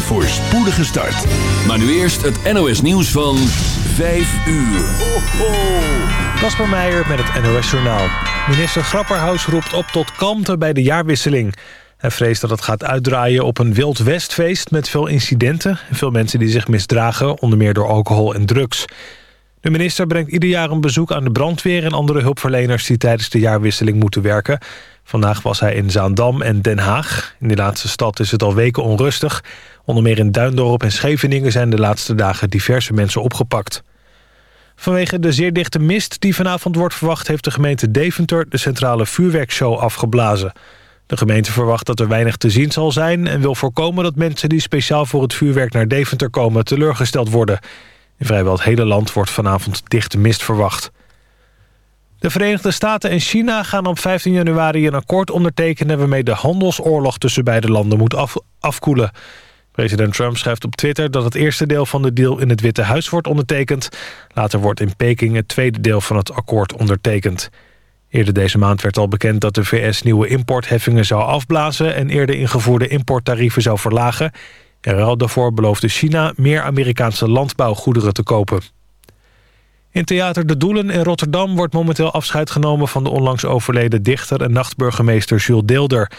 een voorspoedige start. Maar nu eerst het NOS nieuws van 5 uur. Kasper Meijer met het NOS Journaal. Minister Grapperhaus roept op tot kalmte bij de jaarwisseling. Hij vreest dat het gaat uitdraaien op een Wild Westfeest... met veel incidenten en veel mensen die zich misdragen... onder meer door alcohol en drugs. De minister brengt ieder jaar een bezoek aan de brandweer... en andere hulpverleners die tijdens de jaarwisseling moeten werken. Vandaag was hij in Zaandam en Den Haag. In die laatste stad is het al weken onrustig. Onder meer in Duindorp en Scheveningen zijn de laatste dagen diverse mensen opgepakt. Vanwege de zeer dichte mist die vanavond wordt verwacht... heeft de gemeente Deventer de centrale vuurwerkshow afgeblazen. De gemeente verwacht dat er weinig te zien zal zijn... en wil voorkomen dat mensen die speciaal voor het vuurwerk naar Deventer komen... teleurgesteld worden. In vrijwel het hele land wordt vanavond dichte mist verwacht. De Verenigde Staten en China gaan op 15 januari een akkoord ondertekenen... waarmee de handelsoorlog tussen beide landen moet af afkoelen. President Trump schrijft op Twitter dat het eerste deel van de deal in het Witte Huis wordt ondertekend. Later wordt in Peking het tweede deel van het akkoord ondertekend. Eerder deze maand werd al bekend dat de VS nieuwe importheffingen zou afblazen... en eerder ingevoerde importtarieven zou verlagen. En ruil daarvoor beloofde China meer Amerikaanse landbouwgoederen te kopen. In Theater De Doelen in Rotterdam wordt momenteel afscheid genomen... van de onlangs overleden dichter en nachtburgemeester Jules Deelder.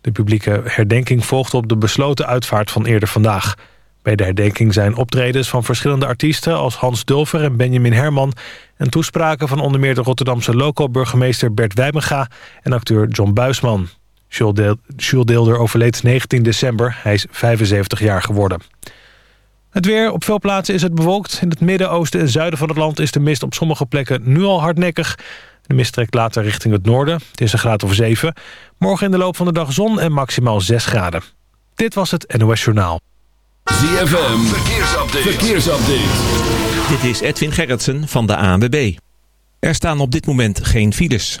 De publieke herdenking volgt op de besloten uitvaart van eerder vandaag. Bij de herdenking zijn optredens van verschillende artiesten... als Hans Dulver en Benjamin Herman... en toespraken van onder meer de Rotterdamse local-burgemeester Bert Wijmenga... en acteur John Buisman. Jules Deelder overleed 19 december. Hij is 75 jaar geworden. Het weer. Op veel plaatsen is het bewolkt. In het midden, oosten en zuiden van het land is de mist op sommige plekken nu al hardnekkig. De mist trekt later richting het noorden. Het is een graad of 7. Morgen in de loop van de dag zon en maximaal 6 graden. Dit was het NOS Journaal. ZFM. Verkeersupdate. Verkeersupdate. Dit is Edwin Gerritsen van de ANWB. Er staan op dit moment geen files.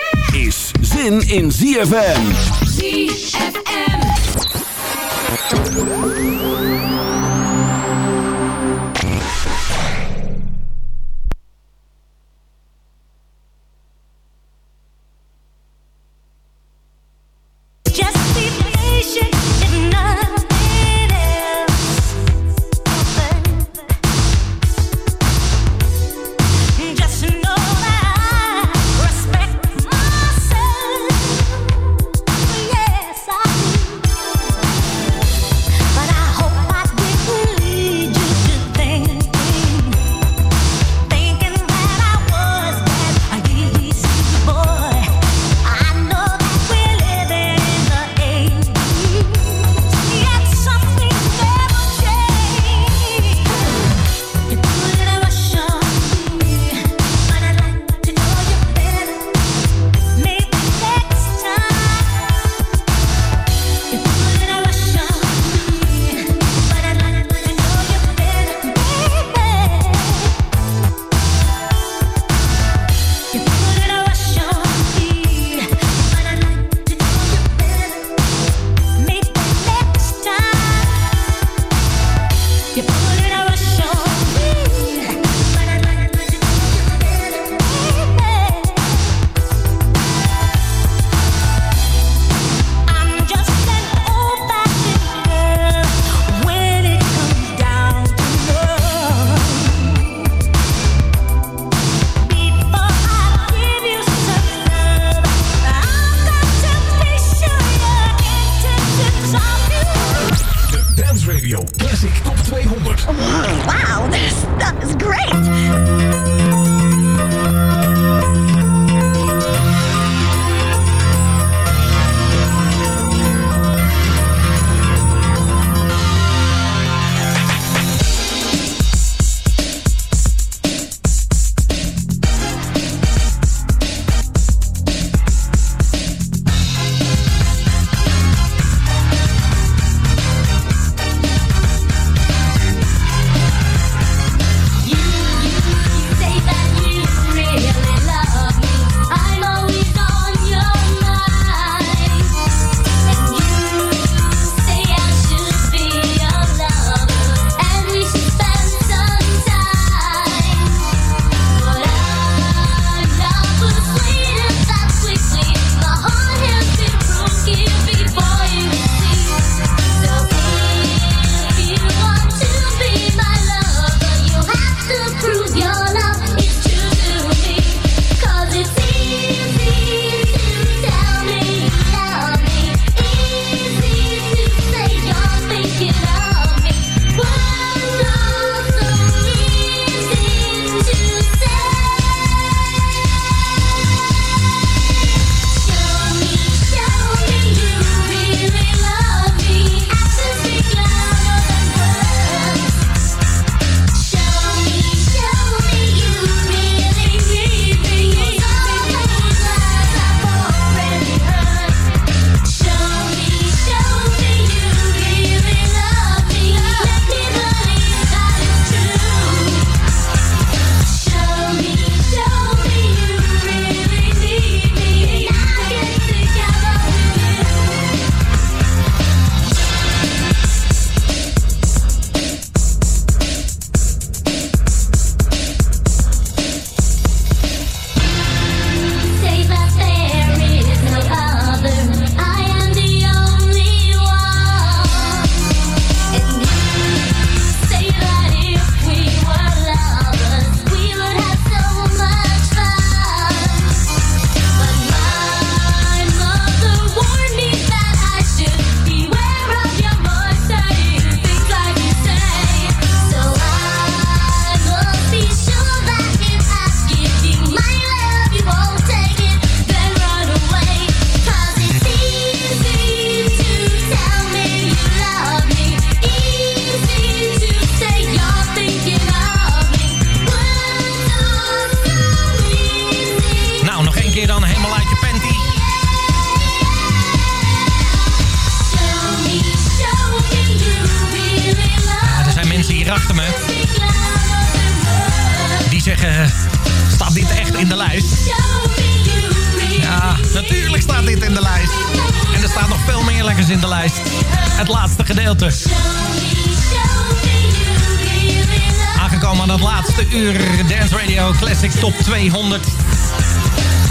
is zin in ZFM. ZFM.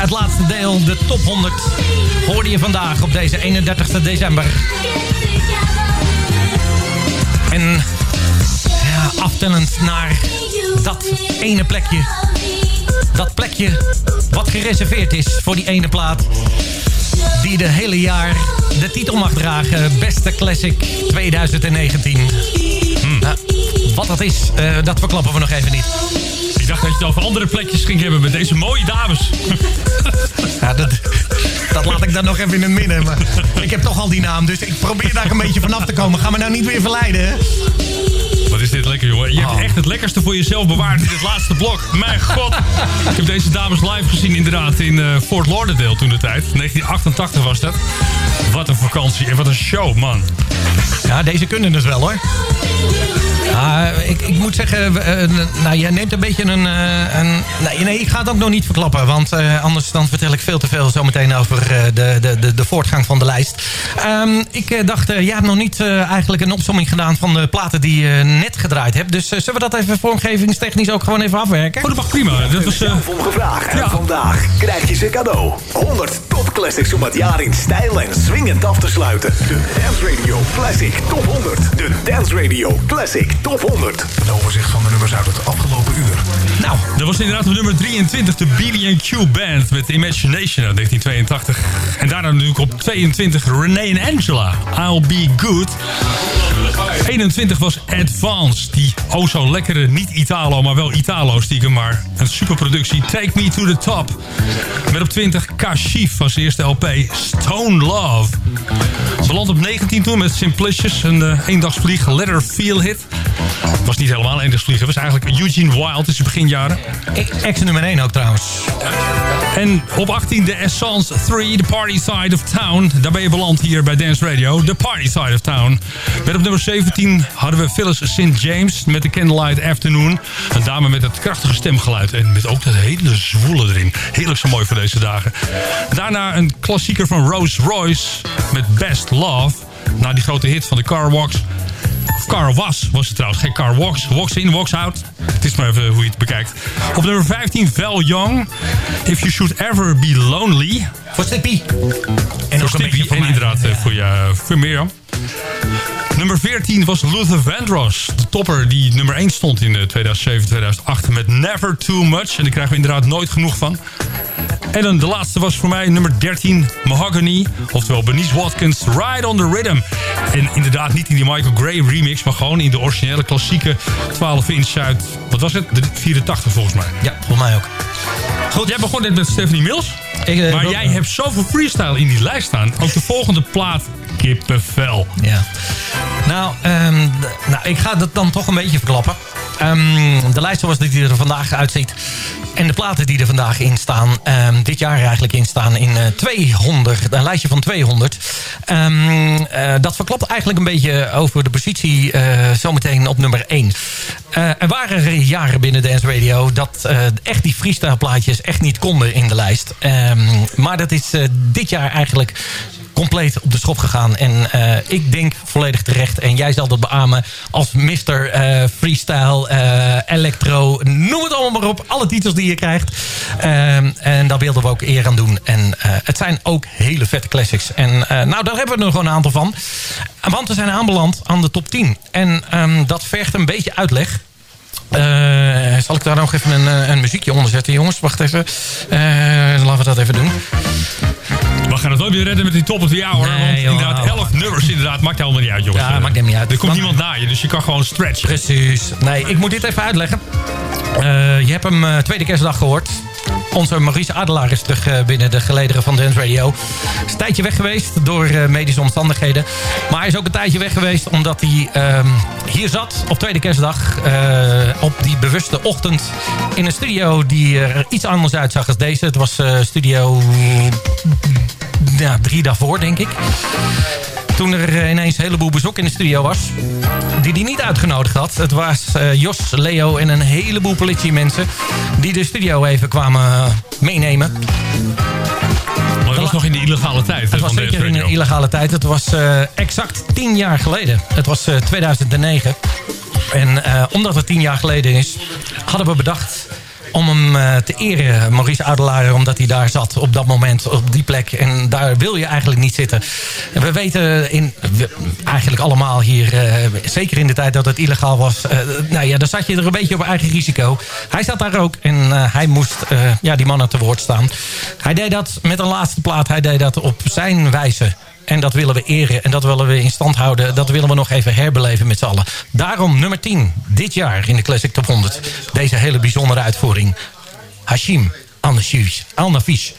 Het laatste deel, de top 100, hoorde je vandaag op deze 31 december. En ja, aftellend naar dat ene plekje. Dat plekje wat gereserveerd is voor die ene plaat. Die de hele jaar de titel mag dragen. Beste Classic 2019. Nou, wat dat is, eh, dat verklappen we nog even niet. Ik dacht dat je het over andere plekjes ging hebben met deze mooie dames. Ja, dat, dat laat ik dan nog even in het midden. Maar ik heb toch al die naam, dus ik probeer daar een beetje vanaf te komen. Ga me nou niet weer verleiden, hè? Wat is dit lekker, jongen. Je Oh. hebt echt het lekkerste voor jezelf bewaard in dit laatste blok. Mijn god. Ik heb deze dames live gezien inderdaad in eh, Fort Lauderdale toen de tijd. 1988 was dat. Wat een vakantie en wat een show, man. Ja, deze kunnen dus wel, hoor. Ah, ik, ik moet zeggen, eh, nou, jij neemt een beetje een... eh, een nee, nee, ik ga het ook nog niet verklappen. Want eh, anders dan vertel ik veel te veel zometeen over eh, de, de, de, de voortgang van de lijst. Ehm, ik dacht, jij hebt nog niet eh, eigenlijk een opsomming gedaan van de platen die je net gedraaid hebt. Dus zullen we dat even vormgevingstechnisch ook gewoon even afwerken? Oh, dat mag prima. Dat was, eh, Zelf om gevraagd. En vandaag krijg je ze cadeau. 100 top classics om het jaar in stijl en swingend af te sluiten. De Dance Radio Classic Top 100. De Dance Radio Classic Top 100. Een overzicht van de nummers uit het afgelopen uur. Nou, dat was inderdaad op nummer 23 de BB&Q Band met Imagination uit 1982. En daarna natuurlijk op 22 Renee en Angela, I'll Be Good. 21 was Advance. Die o zo lekkere, niet Italo, maar wel Italo stiekem. Maar een superproductie. Take Me To The Top. Met op 20 Kashif was de eerste LP. Stone Love. Ze landt op 19 toen met Een uh, eendagsvlieg. Let Her Feel hit. Het was niet helemaal een eendagsvlieg. Het was eigenlijk Eugene Wild. is in beginjaren. Ex nummer 1 ook trouwens. En op 18 de Essence 3, The Party Side of Town. Daar ben je beland hier bij Dance Radio. The Party Side of Town. Met op nummer 17 hadden we Phyllis St. James met de Candlelight Afternoon. Een dame met het krachtige stemgeluid. En met ook dat hele zwoele erin. Heerlijk zo mooi voor deze dagen. Daarna een klassieker van Rose Royce met Best Love. Na die grote hit van de Car Walks. Of Car Was was het trouwens. Geen Car Walks. Walks in, walks out. Het is maar even hoe je het bekijkt. Op nummer 15 Val Young. If You Should Ever Be Lonely. Voor Stippy. En voor Stippy. En inderdaad eh, voor, je, voor Mirjam. Nummer 14 was Luther Vandross. De topper die nummer 1 stond in 2007, 2008 met Never Too Much. En daar krijgen we inderdaad nooit genoeg van. En dan de laatste was voor mij nummer 13, Mahogany. Oftewel Bernice Watkins, Ride on the Rhythm. En inderdaad niet in die Michael Gray remix, maar gewoon in de originele klassieke 12 inch uit... Wat was het? De 84 volgens mij. Ja, volgens mij ook. Goed, jij begon net met Stephanie Mills. Ik, uh, maar jij hebt zoveel freestyle in die lijst staan. Ook de volgende plaat, kippenvel. Ja. Nou, um, nou, ik ga dat dan toch een beetje verklappen. Um, de lijst zoals die er vandaag uitziet. En de platen die er vandaag in staan. Um, dit jaar eigenlijk in staan in uh, 200. Een lijstje van 200. Um, uh, dat verklapt eigenlijk een beetje over de positie uh, zometeen op nummer 1. Uh, er waren jaren binnen Dance Radio dat echt die freestyle plaatjes echt niet konden in de lijst. Maar dat is dit jaar eigenlijk compleet op de schop gegaan. En uh, ik denk volledig terecht. En jij zal dat beamen als Mr. Uh, freestyle, uh, electro, noem het allemaal maar op. Alle titels die je krijgt. en daar wilden we ook eer aan doen. En het zijn ook hele vette classics. En nou, daar hebben we er gewoon een aantal van. Want we zijn aanbeland aan de top 10. En um, dat vergt een beetje uitleg. Zal ik daar nog even een, een muziekje onder zetten, jongens? Wacht even. Uh, laten we dat even doen. We gaan het ook weer redden met die top of the hour. Nee, want joh, inderdaad, 11 nummers inderdaad. Maakt helemaal niet uit, jongens. Ja, maakt helemaal niet uit. Er komt niemand na je, dus je kan gewoon stretchen. Precies. Nee, ik moet dit even uitleggen. Uh, je hebt hem uh, tweede kerstdag gehoord. Onze Maurice Adelaar is terug uh, binnen de gelederen van Dance Radio. Is een tijdje weg geweest door uh, medische omstandigheden. Maar hij is ook een tijdje weg geweest omdat hij um, hier zat op tweede kerstdag. Uh, op die bewuste ochtend in een studio die er iets anders uitzag als deze. Het was studio ja, drie daarvoor, denk ik. Toen er ineens een heleboel bezoek in de studio was. Die hij niet uitgenodigd had. Het was uh, Jos, Leo en een heleboel politiemensen. Die de studio even kwamen meenemen. Maar het was nog in de illegale tijd. Het was zeker in de illegale tijd. Het was uh, exact tien jaar geleden. Het was uh, 2009. En omdat het tien jaar geleden is, hadden we bedacht om hem uh, te eren, Maurice Adelaar, omdat hij daar zat op dat moment, op die plek. En daar wil je eigenlijk niet zitten. We weten in, eigenlijk allemaal hier, uh, zeker in de tijd dat het illegaal was, uh, nou ja, dan zat je er een beetje op eigen risico. Hij zat daar ook en hij moest ja, die mannen te woord staan. Hij deed dat met een laatste plaat, hij deed dat op zijn wijze. En dat willen we eren en dat willen we in stand houden. Dat willen we nog even herbeleven met z'n allen. Daarom nummer 10, dit jaar in de Classic Top 100. Deze hele bijzondere uitvoering. Hashim. Al-Nafish.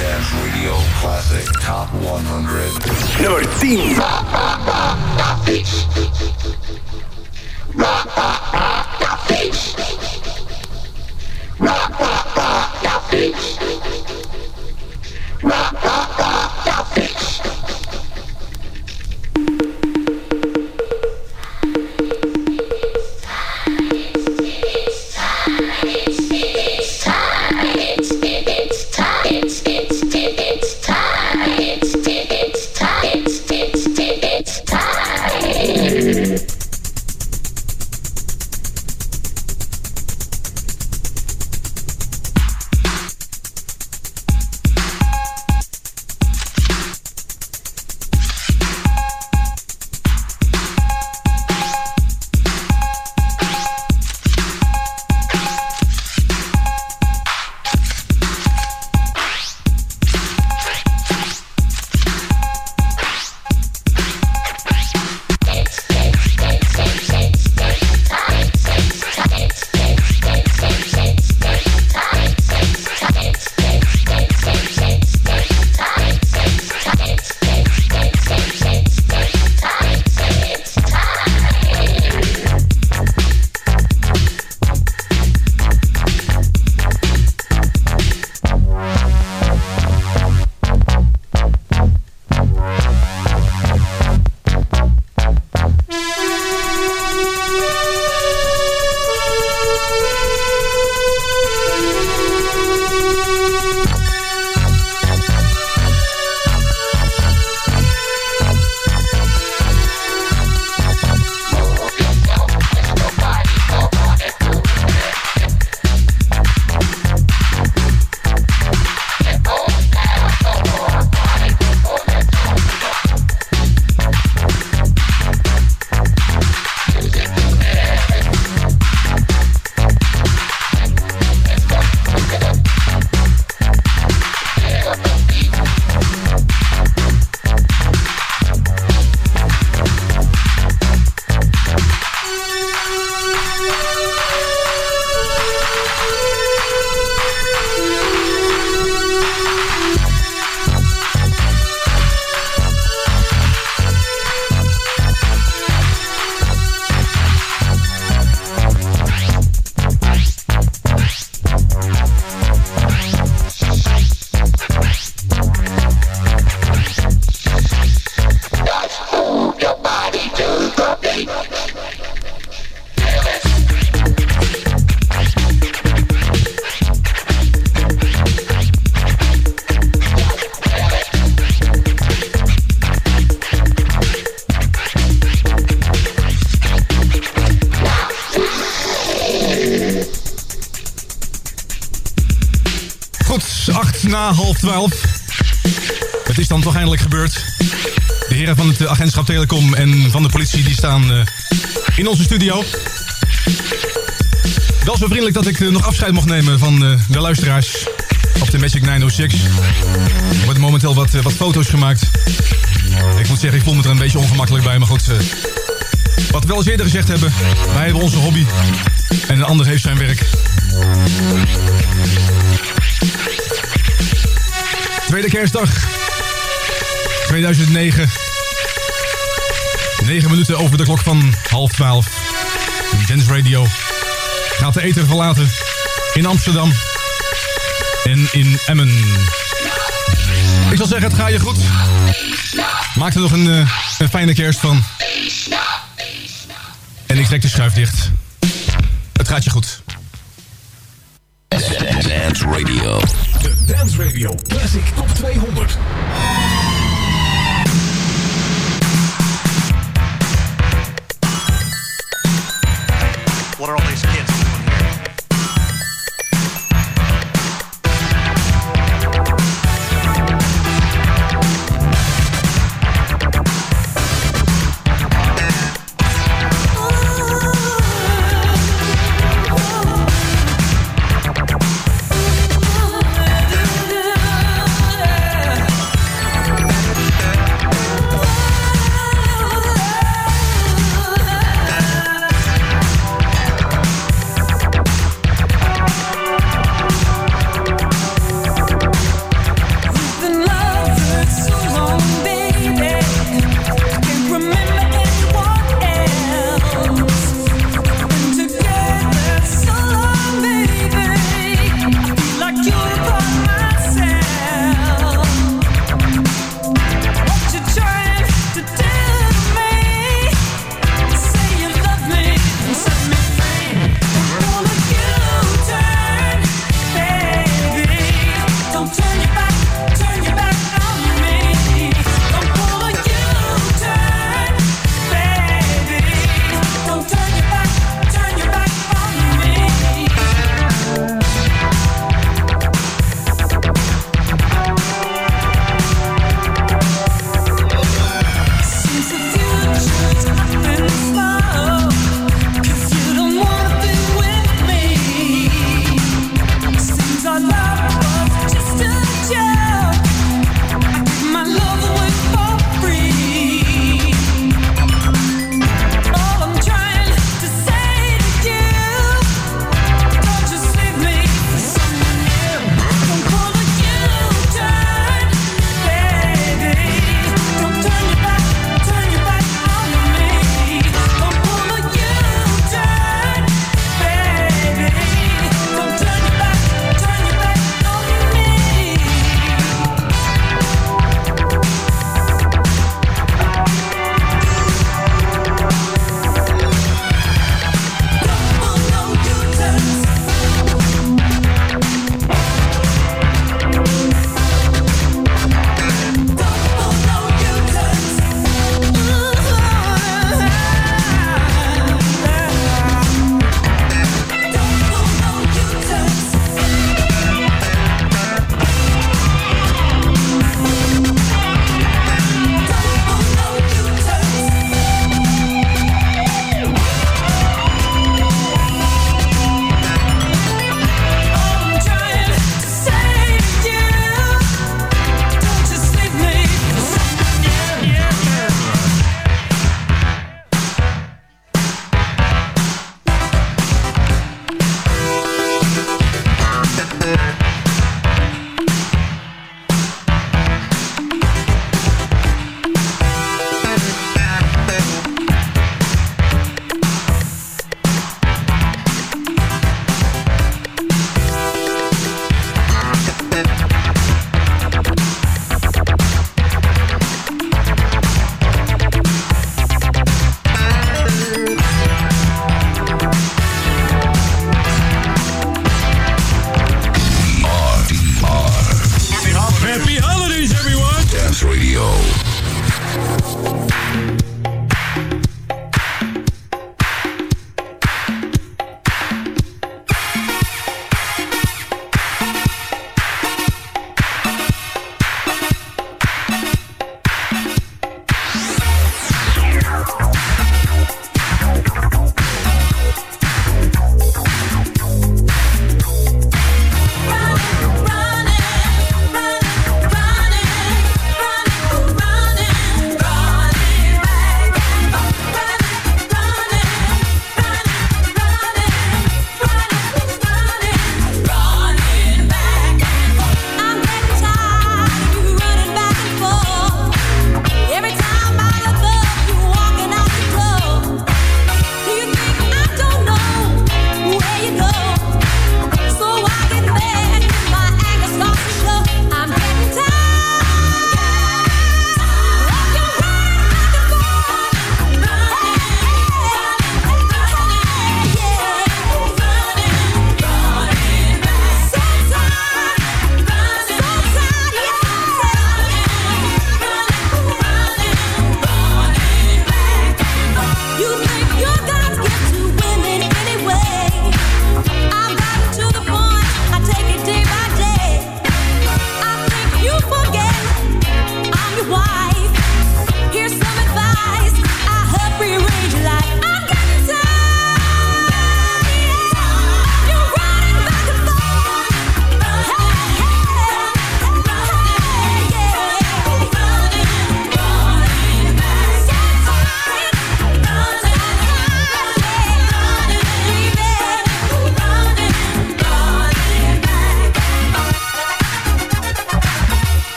Dance Radio Classic Top 100. Nummer 10. Na half twaalf. Het is dan toch eindelijk gebeurd. De heren van het agentschap Telecom en van de politie die staan eh, in onze studio. Wel zo vriendelijk dat ik eh, nog afscheid mocht nemen van eh, de luisteraars op de Magic 906. Er worden momenteel wat, wat foto's gemaakt. Ik moet zeggen, ik voel me er een beetje ongemakkelijk bij, maar goed. wat we wel eens eerder gezegd hebben, wij hebben onze hobby en een ander heeft zijn werk. Tweede kerstdag 2009. 9 minuten over de klok van half 12. Dance Radio gaat de eten verlaten in Amsterdam en in Emmen. Ik zal zeggen, het gaat je goed. Maak er nog een, eh, een fijne kerst van. En ik trek de schuif dicht. Het gaat je goed. Dance Radio. Dance Radio Classic Top 200. What are all these kids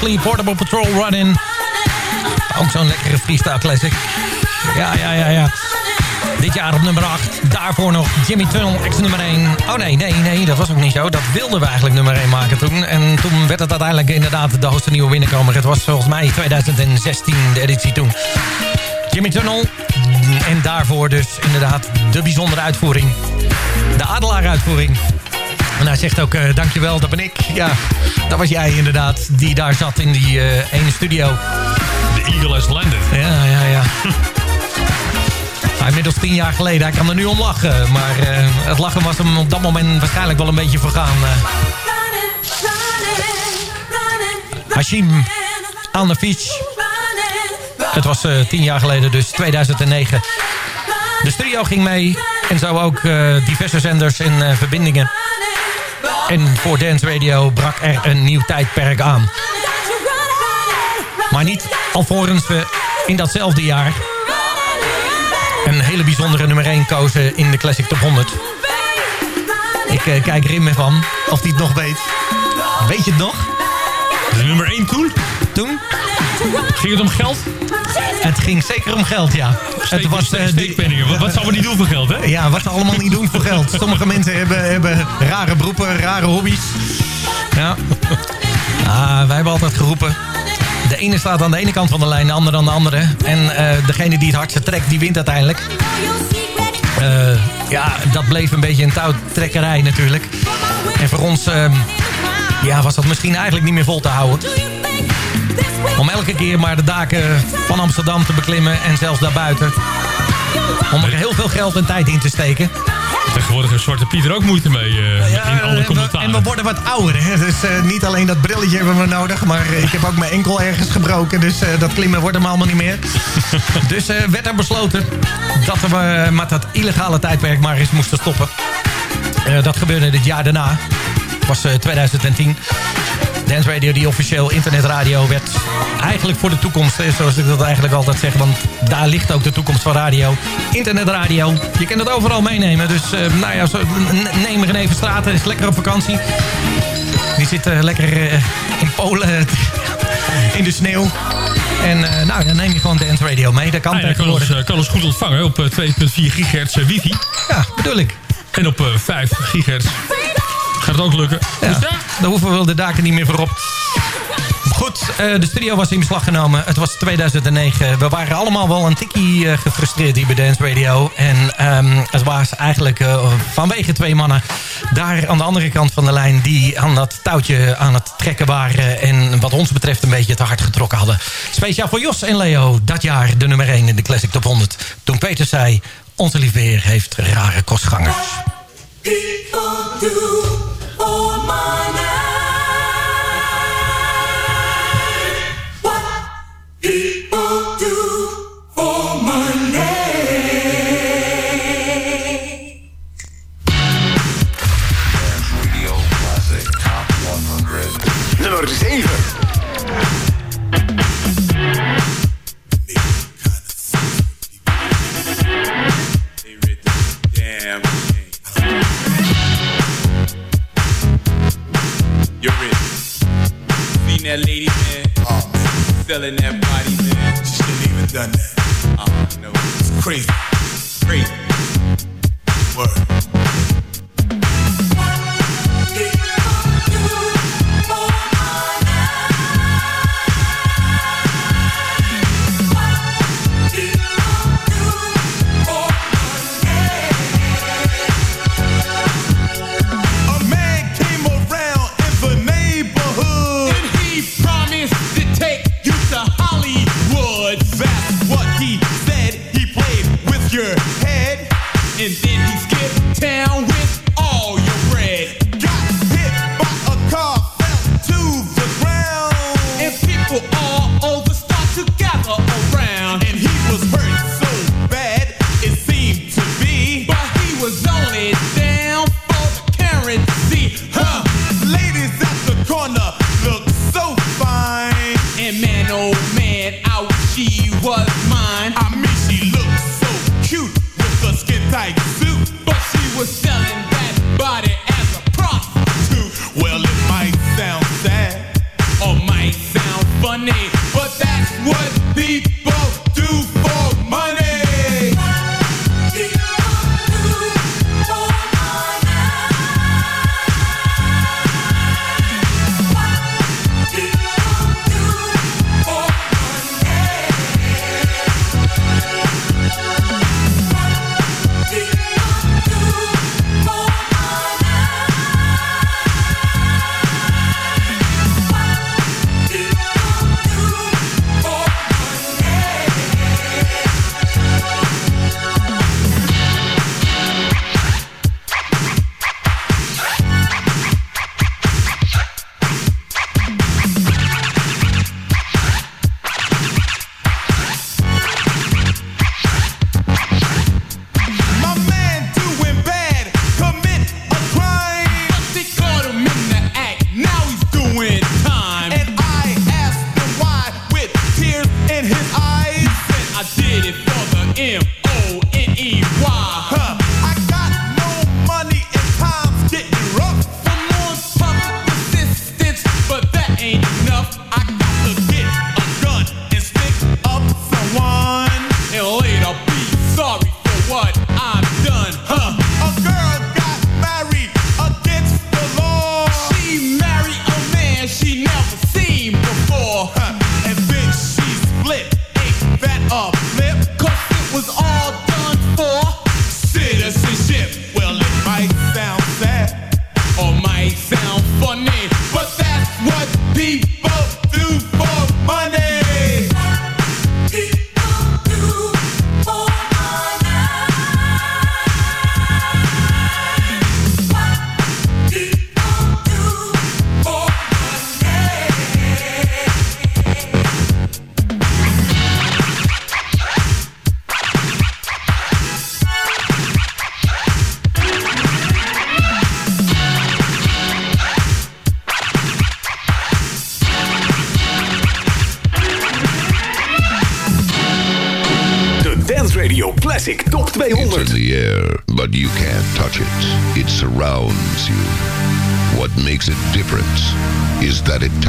13. Gwen Presley, Portable Patrol Run-In. Ook zo'n lekkere freestyle classic. Ja, ja, ja, ja. Dit jaar op nummer 8. Daarvoor nog Jimmy Tunnel, ex nummer 1. Oh nee, nee, nee, dat was ook niet zo. Dat wilden we eigenlijk nummer 1 maken toen. En toen werd het uiteindelijk inderdaad de hoogste nieuwe binnenkomer. Het was volgens mij 2016 de editie toen. Jimmy Tunnel. En daarvoor dus inderdaad de bijzondere uitvoering. De Adelaar-uitvoering. En hij zegt ook, eh, dankjewel, dat ben ik. Ja, dat was jij inderdaad, die daar zat in die eh, ene studio. De Eagle landed. Ja, ja, ja. Nou, inmiddels tien jaar geleden, hij kan er nu om lachen. Maar eh, het lachen was hem op dat moment waarschijnlijk wel een beetje vergaan. Hashim aan de fiets. Het was tien jaar geleden, dus 2009. De studio ging mee. En zo ook diverse zenders en eh, verbindingen. En voor Dance Radio brak er een nieuw tijdperk aan. Maar niet alvorens we in datzelfde jaar... een hele bijzondere nummer 1 kozen in de Classic Top 100. Ik eh, kijk er in me van, of hij het nog weet. Weet je het nog? De nummer 1 toen? Toen? Ging het om geld? Het ging zeker om geld, ja. Steek- het was, steek- eh, die- steekpenningen. Wat- wat zouden we niet doen voor geld, hè? Ja, wat ze allemaal niet doen voor geld. Sommige mensen hebben, hebben rare beroepen, rare hobby's. Ja. Ah, wij hebben altijd geroepen... De ene staat aan de ene kant van de lijn, de andere aan de andere. En eh, degene die het hardste trekt, die wint uiteindelijk. Eh, ja, dat bleef een beetje een touwtrekkerij natuurlijk. En voor ons ehm, ja, was dat misschien eigenlijk niet meer vol te houden. Om elke keer maar de daken van Amsterdam te beklimmen en zelfs daarbuiten. Om er heel veel geld en tijd in te steken. Tegenwoordig heeft Zwarte Piet er ook moeite mee eh, in alle commentaren. en we worden wat ouder. Hè? Dus eh, niet alleen dat brilletje hebben we nodig. Maar ik heb ook mijn enkel ergens gebroken. Dus eh, dat klimmen wordt hem allemaal niet meer. dus werd er besloten dat we met dat illegale tijdperk maar eens moesten stoppen. Dat gebeurde dit jaar daarna. was eh, 2010. Dance Radio, die officieel internetradio werd eigenlijk voor de toekomst. hè, Zoals ik dat eigenlijk altijd zeg. Want daar ligt ook de toekomst van radio. Internetradio. Je kan het overal meenemen. Dus eh, nou ja, zo, neem er even straten. Is lekker op vakantie. Die zit eh, lekker eh, in Polen in de sneeuw. En eh, nou, dan neem je gewoon Dance Radio mee. Dat kan Ah, ja, kan, ons, eh, kan ons goed ontvangen op eh, 2.4 gigahertz eh, wifi. Ja, bedoel ik. En op eh, 5 gigahertz gaat het ook lukken. Ja, Dus ja, daar hoeven we de daken niet meer voor op. Goed, eh, de studio was in beslag genomen. Het was 2009. We waren allemaal wel een tikkie eh, gefrustreerd hier bij Dance Radio. En ehm, het was eigenlijk eh, vanwege twee mannen daar aan de andere kant van de lijn... die aan dat touwtje aan het trekken waren... en wat ons betreft een beetje te hard getrokken hadden. Speciaal voor Jos en Leo, dat jaar de nummer 1 in de Classic Top 100. Toen Peter zei, onze liefheer heeft rare kostgangers. Radio that lady, man? Uh. Selling that body, man. She shouldn't even done that. Uh, oh, no. It's crazy. Crazy. Word.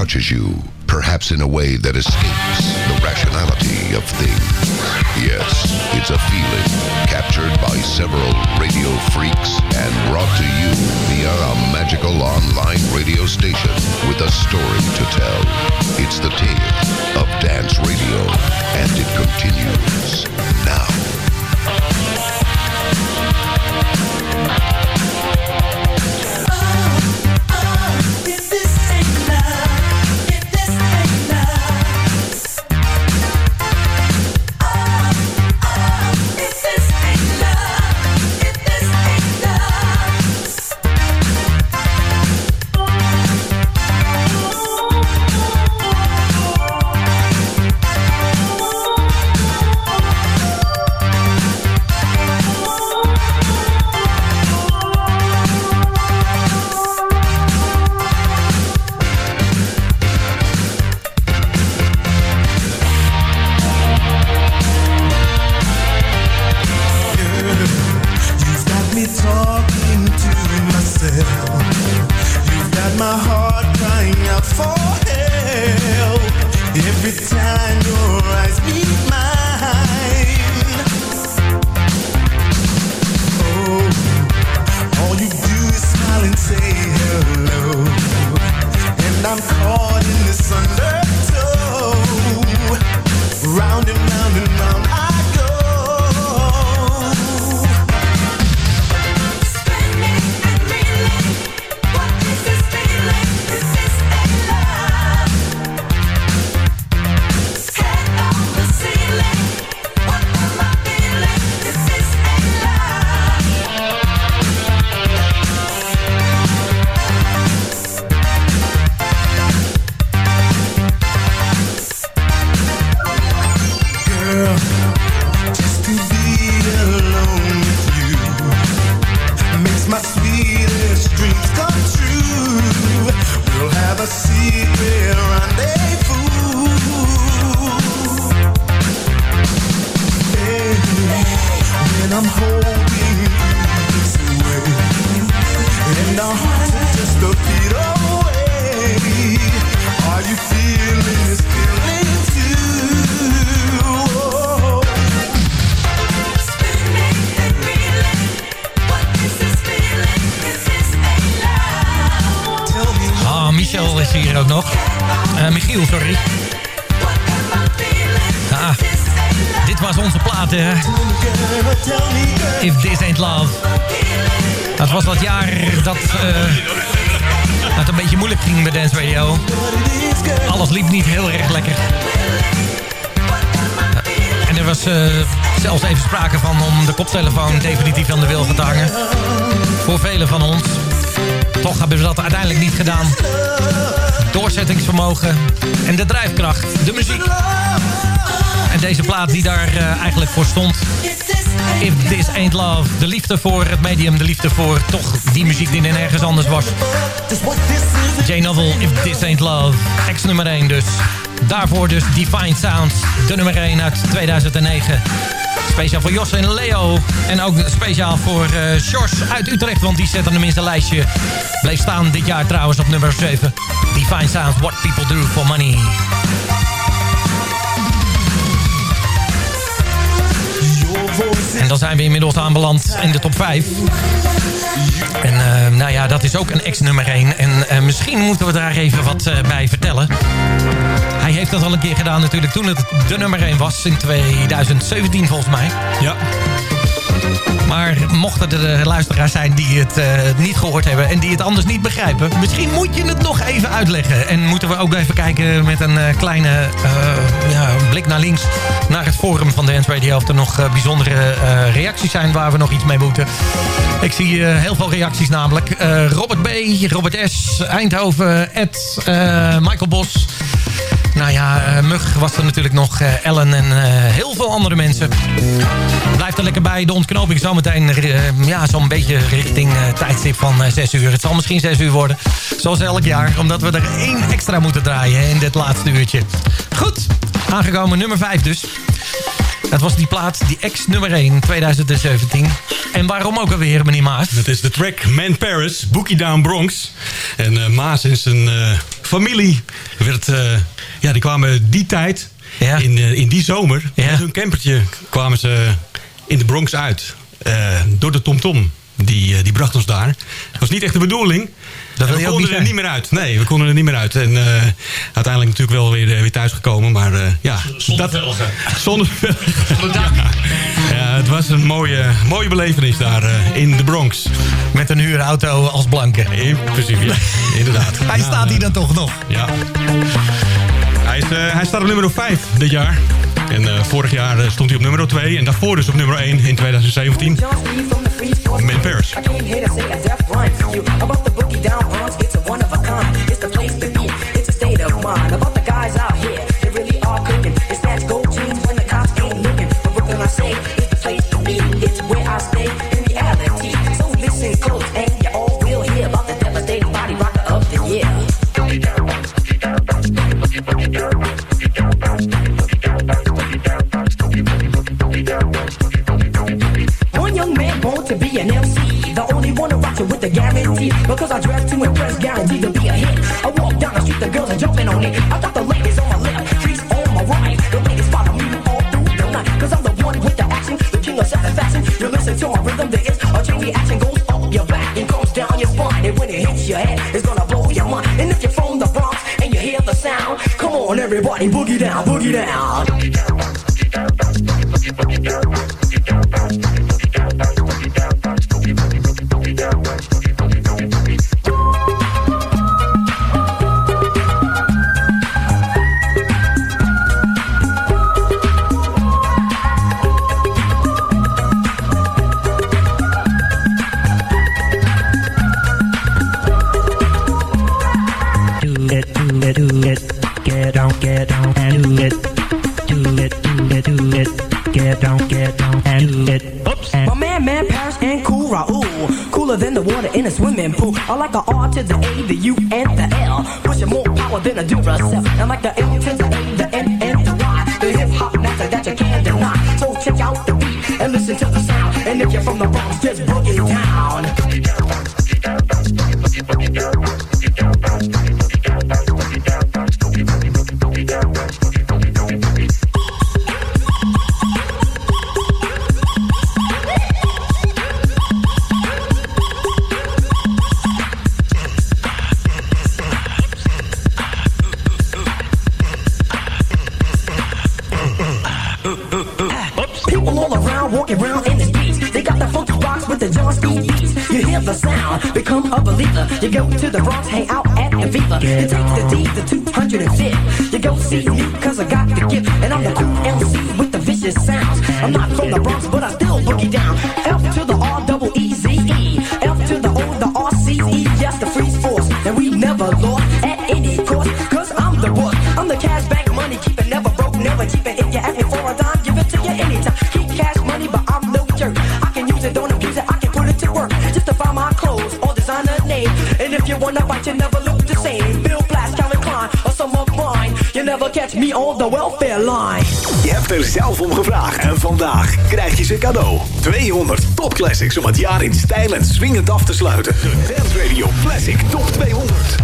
Touches you, perhaps in a way that escapes the rationality of things. Yes, it's a feeling captured by several radio freaks and brought to you via a magical online radio station with a story to tell. It's the tale of dance radio, and it continues secret Dat was dat jaar dat eh, het een beetje moeilijk ging bij Dance Radio. Alles liep niet heel erg lekker. En er was eh, zelfs even sprake van om de koptelefoon definitief aan de wil te hangen. Voor velen van ons. Toch hebben we dat uiteindelijk niet gedaan. Doorzettingsvermogen en de drijfkracht, de muziek. En deze plaat die daar eh, eigenlijk voor stond. If This Ain't Love. De liefde voor het medium, de liefde voor toch die muziek die er nergens anders was. Jay Novel, If This Ain't Love. Ex nummer 1 dus. Daarvoor dus Divine Sounds, de nummer 1 uit 2009. Speciaal voor Jos en Leo. En ook speciaal voor Sjors uit Utrecht. Want die zette hem in zijn lijstje. Bleef staan dit jaar trouwens op nummer 7. Divine Sounds, What People Do For Money. En dan zijn we inmiddels aanbeland in de top 5. En eh, nou ja, dat is ook een ex-nummer 1. En eh, misschien moeten we daar even wat eh, bij vertellen. Hij heeft dat al een keer gedaan natuurlijk toen het de nummer 1 was. In 2017 volgens mij. Ja. Maar mochten er luisteraars zijn die het eh, niet gehoord hebben... en die het anders niet begrijpen... misschien moet je het nog even uitleggen. En moeten we ook even kijken met een eh, kleine eh, ja, blik naar links... naar het forum van Dance Radio... of er nog eh, bijzondere eh, reacties zijn waar we nog iets mee moeten. Ik zie eh, heel veel reacties namelijk. Eh, Robert B, Robert S, Eindhoven, Ed, eh, Michael Bos... Nou ja, eh, Mug was er natuurlijk nog, eh, Ellen en eh, heel veel andere mensen. Blijf er lekker bij. De ontknoping zometeen ja, zo'n beetje richting tijdstip van eh, 6 uur. Het zal misschien 6 uur worden, zoals elk jaar. Omdat we er één extra moeten draaien in dit laatste uurtje. Goed, aangekomen nummer 5 dus. Het was die plaat, die ex nummer 1 2017. En waarom ook alweer, meneer Maas? Het is de track Man Paris, Bookie Down Bronx. En Maas en zijn eh, familie werd, ja, die kwamen die tijd, in, eh, in die zomer, met hun campertje kwamen ze in de Bronx uit. Eh, door de TomTom. Die, eh, die bracht ons daar. Dat was niet echt de bedoeling. je we konden niet er niet meer uit. Nee, we konden er niet meer uit. En eh, uiteindelijk natuurlijk wel weer, weer thuisgekomen. Maar eh, ja, Zonder dat, velgen. Zonder velgen. Ja, het was een mooie, mooie belevenis daar eh, in de Bronx. Met een huurauto als blanke. In principe, ja. Inderdaad. Hij staat hier dan toch nog? Ja. Hij, is, eh, hij staat op nummer 5 dit jaar. En eh, vorig jaar eh, stond hij op nummer 2. En daarvoor dus op nummer 1 in 2017. Man Paris. To say Because I dress to impress, guaranteed to be a hit. I walk down the street, the girls are jumping on it. I got the ladies on my left, trees on my right. The ladies follow me all through the night. Cause I'm the one with the action, the king of satisfaction. You listen to my rhythm, there is a chain reaction. Goes up your back and comes down your spine. And when it hits your head, it's gonna blow your mind. And if you're from the Bronx and you hear the sound, come on everybody, boogie down, boogie down. Swimming pool. I like a R to the A, the U, and the L. Pushing more power than a Duracell. I like the L to the A, the N, and the Y. The hip hop master that you can't deny. So check out the beat and listen to the sound. And if you're from the the funky box with the John Steve beats. You hear the sound, become a believer. You go to the Bronx, hang out at the Viva. You take the D, the 205. You go see me, cause I got the gift. And I'm the cool MC with the vicious sounds. I'm not from the Bronx, but I still boogie down. Catch me on the welfare line. Je hebt er zelf om gevraagd en vandaag krijg je ze cadeau. 200 top classics om het jaar in stijl en swingend af te sluiten. De Dance Radio Classic Top 200.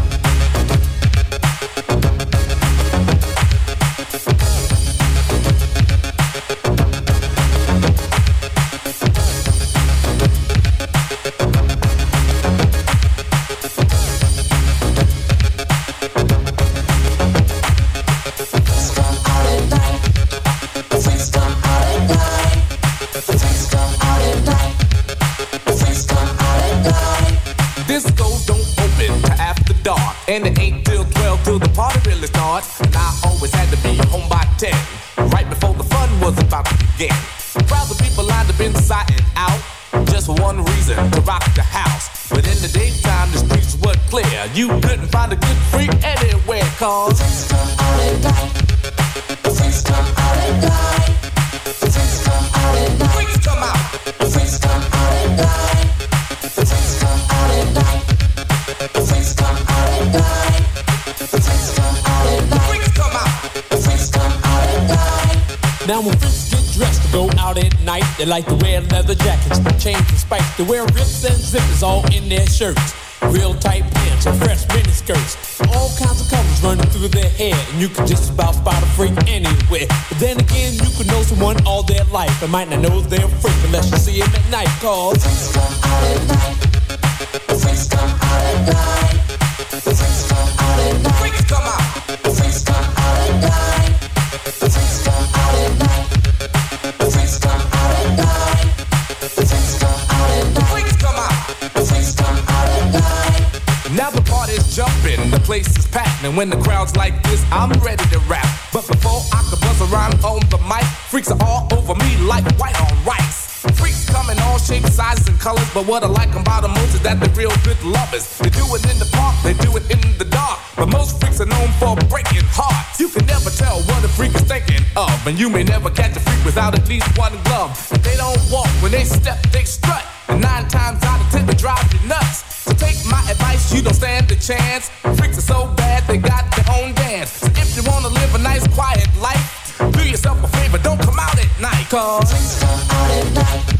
Now when freaks get dressed to go out at night. They like to wear leather jackets, chains and spikes. They wear rips and zippers all in their shirts. Real tight pants and fresh mini skirts. All kinds of colors running through their hair. And you can just about spot a freak anywhere. But then again, you could know someone all their life. And might not know they're a freak unless you see him at night. Cause freaks come out at night. Freaks come out at night. Freaks come out at night. Freaks come out. Freaks come out at night. Place is packed, and when the crowd's like this, I'm ready to rap. But before I could buzz around on the mic, freaks are all over me like white on rice. Freaks come in all shapes, sizes, and colors, but what I like about them most is that they're real good lovers. They do it in the park, they do it in the dark, but most freaks are known for breaking hearts. You can never tell what a freak is thinking of, and you may never catch a freak without at least one glove. They don't walk, when they step, they strut, and nine times out of ten they drive you nuts. So take my advice, you don't stand a chance. Freaks are so bad, they got their own dance. So if you wanna live a nice, quiet life, do yourself a favor, don't come out at night. Cause freaks come out at night.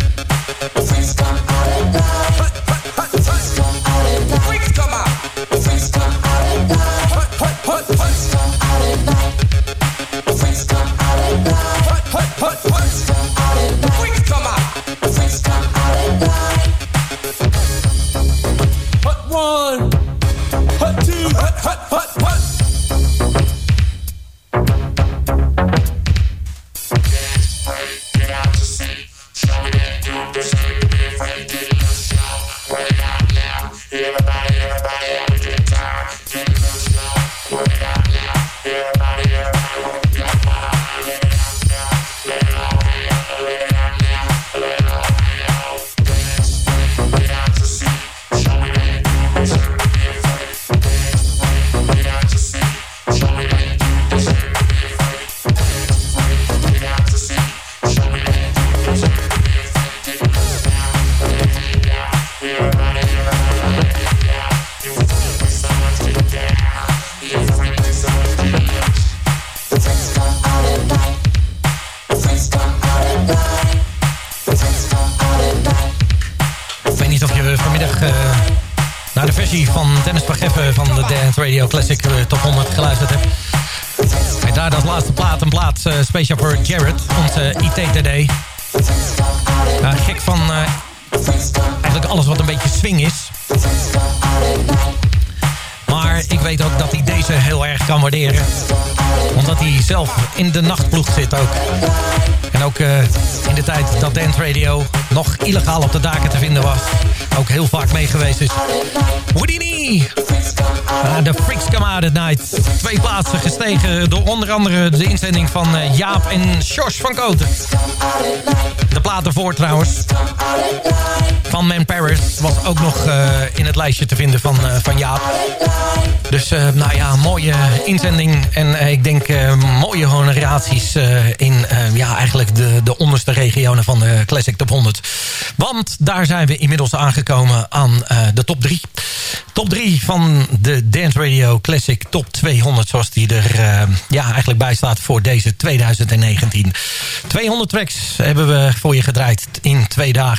Freaks in de nachtploeg zit ook. En ook eh, in de tijd dat Dance Radio nog illegaal op de daken te vinden was. Ook heel vaak mee geweest is. Houdini! De Freaks Come Out at Night. Twee plaatsen gestegen door onder andere de inzending van eh, Jaap en Sjors van Koten. De plaat ervoor trouwens. Van Man Paris was ook nog eh, in het lijstje te vinden van, eh, van Jaap. Dus eh, nou ja, mooie inzending. En ik denk mooie honoraties in ja, eigenlijk de, de onderste regionen van de Classic Top 100. Want daar zijn we inmiddels aangekomen aan de top 3. Top 3 van de Dance Radio Classic Top 200. Zoals die er ja, eigenlijk bij staat voor deze 2019. 200 tracks hebben we voor je gedraaid in twee dagen.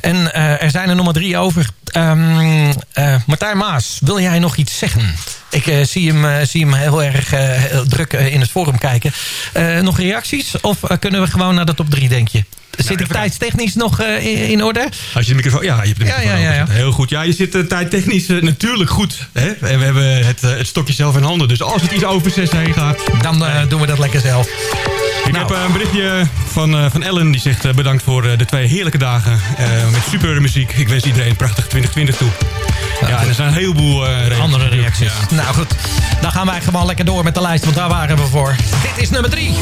En eh, er zijn er nog maar drie over. Ehm, eh, Martijn Maas, wil jij nog iets zeggen? Ik eh, zie, hem, zie hem heel erg heel druk in het forum kijken. Nog reacties? Of kunnen we gewoon naar de top 3, denk je? Zit ik tijdstechnisch nog in, in orde? Als je de microfoon... Ja, je hebt de Ja, microfoon ja, ja, ja. Heel goed. Ja, je zit tijdtechnisch natuurlijk goed. Hè? En we hebben het, het stokje zelf in handen. Dus als het iets over 6 heen gaat... Dan doen we dat lekker zelf. Ik heb eh, een berichtje van, eh, van Ellen. Die zegt eh, bedankt voor eh, de twee heerlijke dagen. eh, met super muziek. Ik wens iedereen een prachtig 2020 toe. Ja, er zijn een heleboel eh, reacties. Andere reacties. Nou goed, dan gaan wij gewoon lekker door met de lijst, want daar waren we voor. Dit is nummer 3.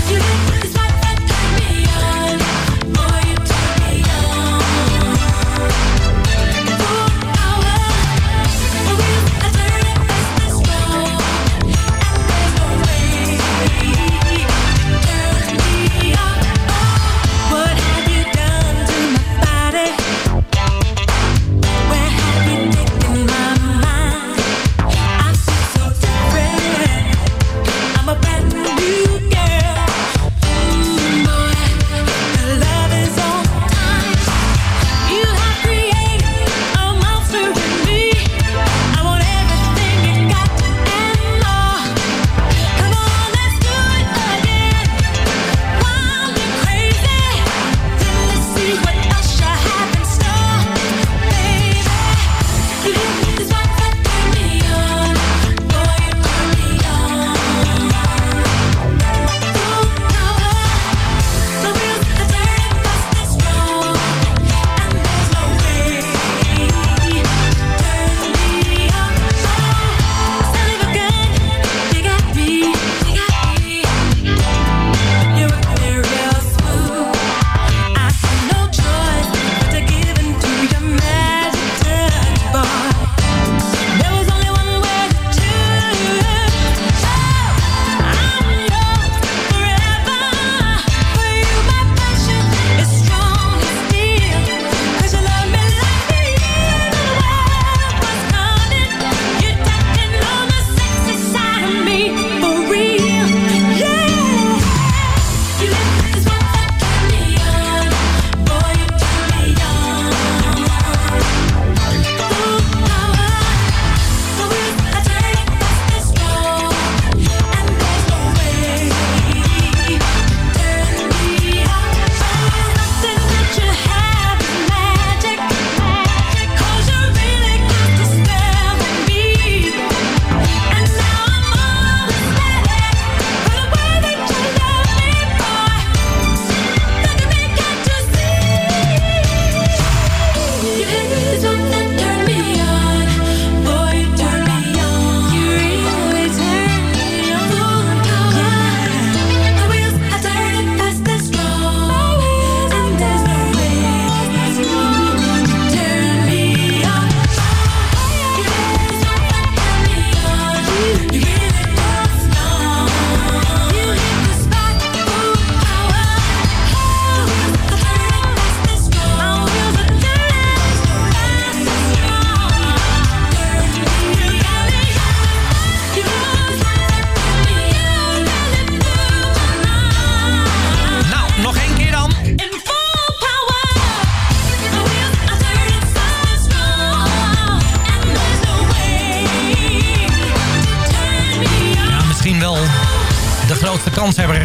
Kanshebber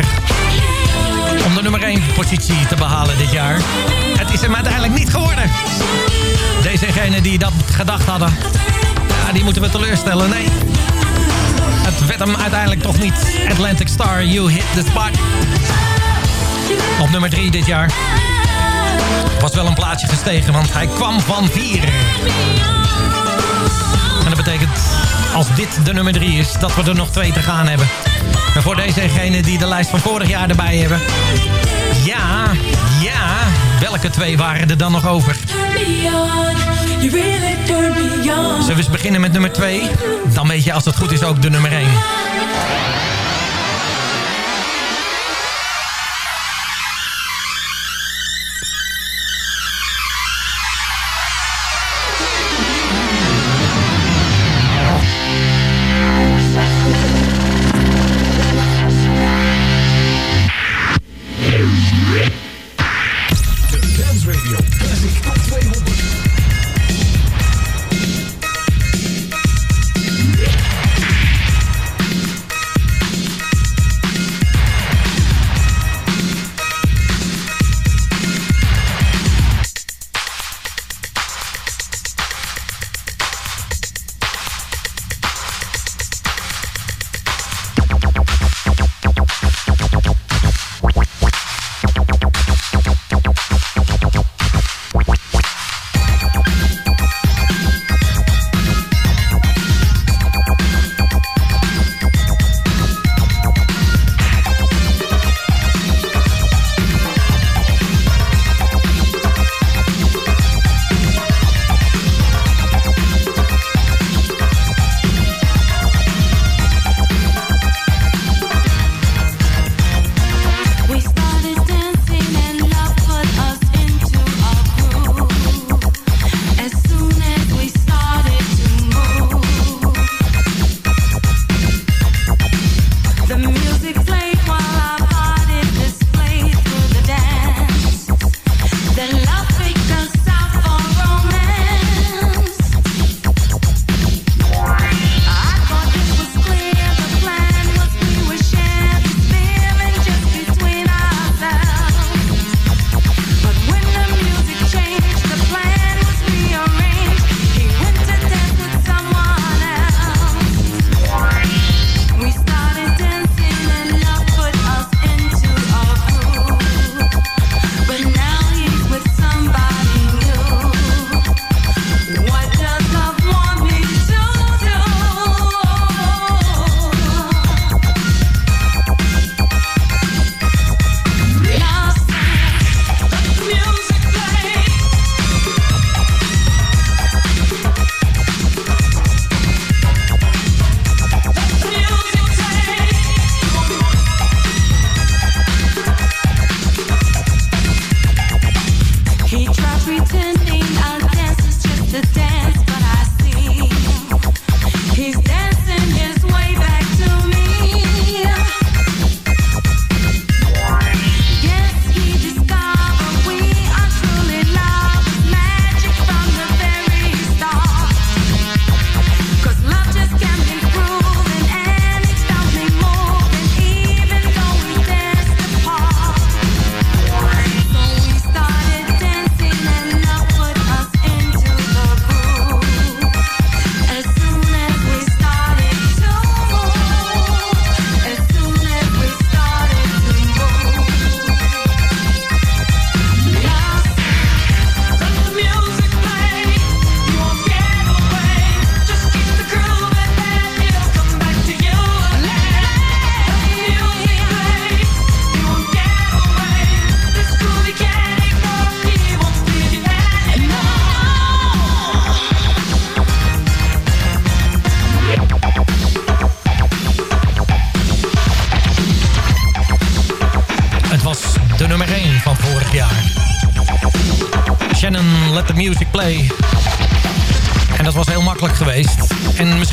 om de nummer 1 positie te behalen dit jaar. Het is hem uiteindelijk niet geworden. Dezegenen die dat gedacht hadden, ja, die moeten we teleurstellen. Nee, het werd hem uiteindelijk toch niet. Atlantic Star, You Hit The Spot. Op nummer 3 dit jaar. Was wel een plaatsje gestegen, want hij kwam van 4. En dat betekent, als dit de nummer 3 is, dat we er nog twee te gaan hebben. En voor dezegenen die de lijst van vorig jaar erbij hebben. Ja, ja, welke twee waren er dan nog over? Zullen we eens beginnen met nummer 2? Dan weet je als het goed is ook de nummer 1.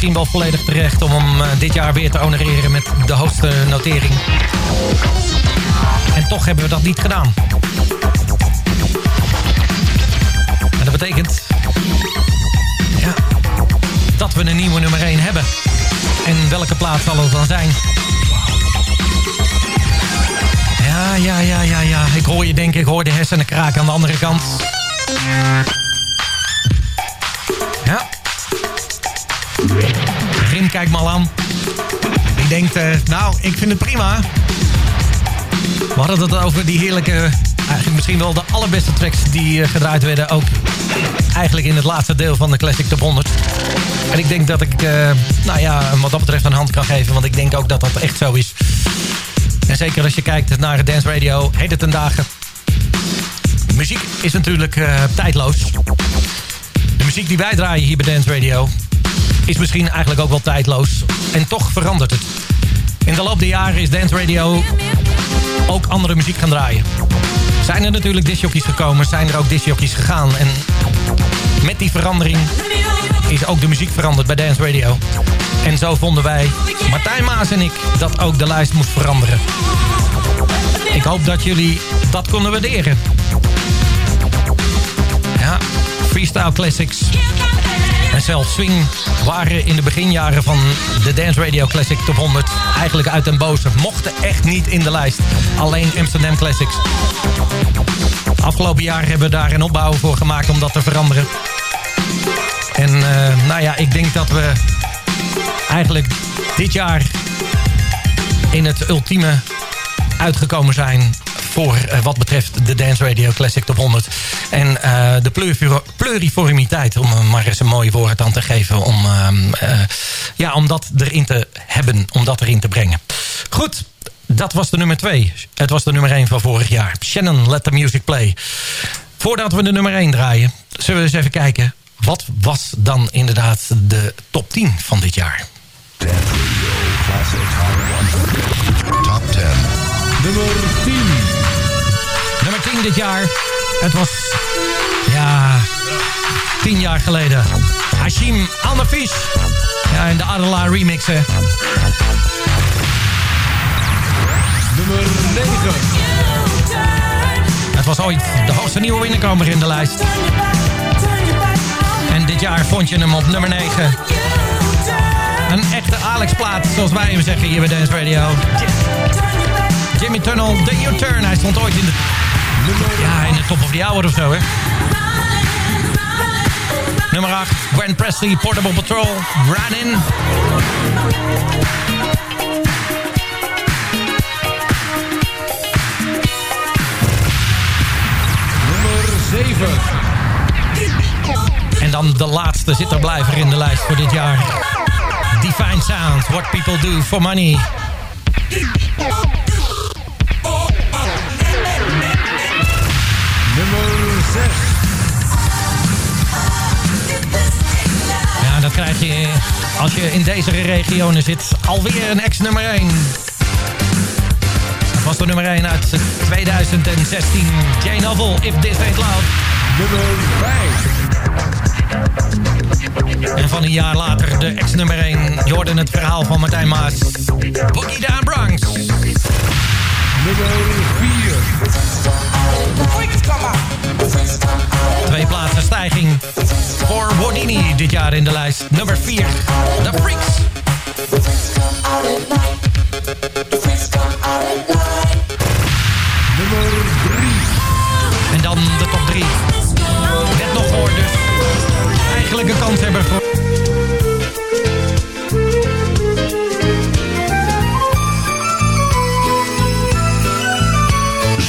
Misschien wel volledig terecht om eh, dit jaar weer te honoreren met de hoogste notering. En toch hebben we dat niet gedaan. En dat betekent... Ja, dat we een nieuwe nummer 1 hebben. En welke plaats zal het dan zijn? Ja, ja, ja, ja, ja. Ik hoor je denken, ik hoor de hersenen kraken aan de andere kant. Me al aan. Die denkt, eh, nou, ik vind het prima. We hadden het over die heerlijke... Eigenlijk misschien wel de allerbeste tracks die eh, gedraaid werden. Ook eigenlijk in het laatste deel van de Classic Top 100. En ik denk dat ik, eh, nou ja, wat dat betreft een hand kan geven. Want ik denk ook dat dat echt zo is. En zeker als je kijkt naar het Dance Radio, heden ten dagen. Muziek is natuurlijk tijdloos. De muziek die wij draaien hier bij Dance Radio... is misschien eigenlijk ook wel tijdloos. En toch verandert het. In de loop der jaren is Dance Radio ook andere muziek gaan draaien. Zijn er natuurlijk discjockeys gekomen, zijn er ook discjockeys gegaan. En met die verandering is ook de muziek veranderd bij Dance Radio. En zo vonden wij, Martijn Maas en ik, dat ook de lijst moest veranderen. Ik hoop dat jullie dat konden waarderen. Ja, freestyle classics en zelfs swing waren in de beginjaren van de Dance Radio Classic Top 100 eigenlijk uit den boze. Mochten echt niet in de lijst. Alleen Amsterdam Classics. Afgelopen jaar hebben we daar een opbouw voor gemaakt om dat te veranderen. En eh, nou ja, ik denk dat we eigenlijk dit jaar in het ultieme uitgekomen zijn voor eh, wat betreft de Dance Radio Classic Top 100. En eh, de plurifor- pluriformiteit, om maar eens een mooi woord aan te geven... om, ehm, eh, ja, om dat erin te hebben, om dat erin te brengen. Goed, dat was de nummer 2. Het was de nummer 1 van vorig jaar. Shannon, Let the Music Play. Voordat we de nummer 1 draaien, zullen we eens even kijken... wat was dan inderdaad de top 10 van dit jaar? Top 10. Nummer 10. Nummer 10 dit jaar. Het was, ja, 10 jaar geleden. Hashim Almafish. Ja, in de Adela remixen. Nummer 9. Het was ooit de hoogste nieuwe binnenkomer in de lijst. En dit jaar vond je hem op nummer 9. Een echte Alex-plaat, zoals wij hem zeggen hier bij Dance Radio. Jimmy Tunnel, The U-Turn. Hij stond ooit in de, ja, in de top of the hour of zo, hè. Nummer 8, Gwen Presley, Portable Patrol, Run In. Nummer 7. En dan de laatste zitterblijver in de lijst voor dit jaar. Divine Sound, What People Do For Money. Krijg je als je in deze regionen zit. Alweer een ex-nummer 1. Dat was de nummer 1 uit 2016. Jane Novel, If This Ain't Loud. Nummer 5. En van een jaar later de ex-nummer 1. Je hoorde het verhaal van Martijn Maas. Boogie Down Bronx. Nummer 4. Twee plaatsen stijging voor Wardini dit jaar in de lijst. Nummer 4, The Freaks. Nummer 3. En dan de top 3. Net nog voor, dus eigenlijk een kans hebben voor...